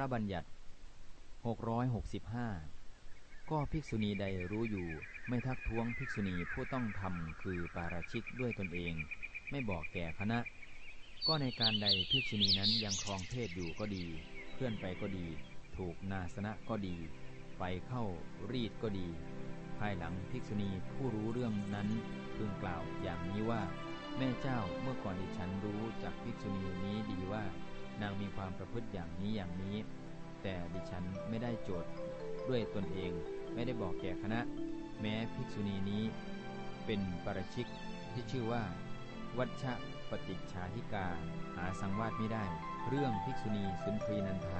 ระบัญญัติ 665 ก็ภิกษุณีใดรู้อยู่ ไม่ทักท้วงภิกษุณีผู้ต้องทำคือปาราชิกด้วยตนเอง ไม่บอกแก่คณะ ก็ในการใดภิกษุณีนั้นยังครองเพศอยู่ก็ดี เพื่อนไปก็ดี ถูกนาสนะก็ดี ไปเข้ารีดก็ดี ภายหลังภิกษุณีผู้รู้เรื่องนั้นพึงกล่าวอย่างนี้ว่า แม่เจ้าเมื่อก่อนดิฉันรู้จากภิกษุณีนี้ นางมีความประพฤติอย่างนี้อย่างนี้ แต่ดิฉันไม่ได้โจทย์ด้วยตนเองไม่ได้บอกแก่คณะ แม้ภิกษุณีนี้ เป็นปรชิกที่ชื่อว่า วัชชะปฏิชาธิกา หาสังวาสไม่ได้ เรื่องภิกษุณีสุนทรีนันทา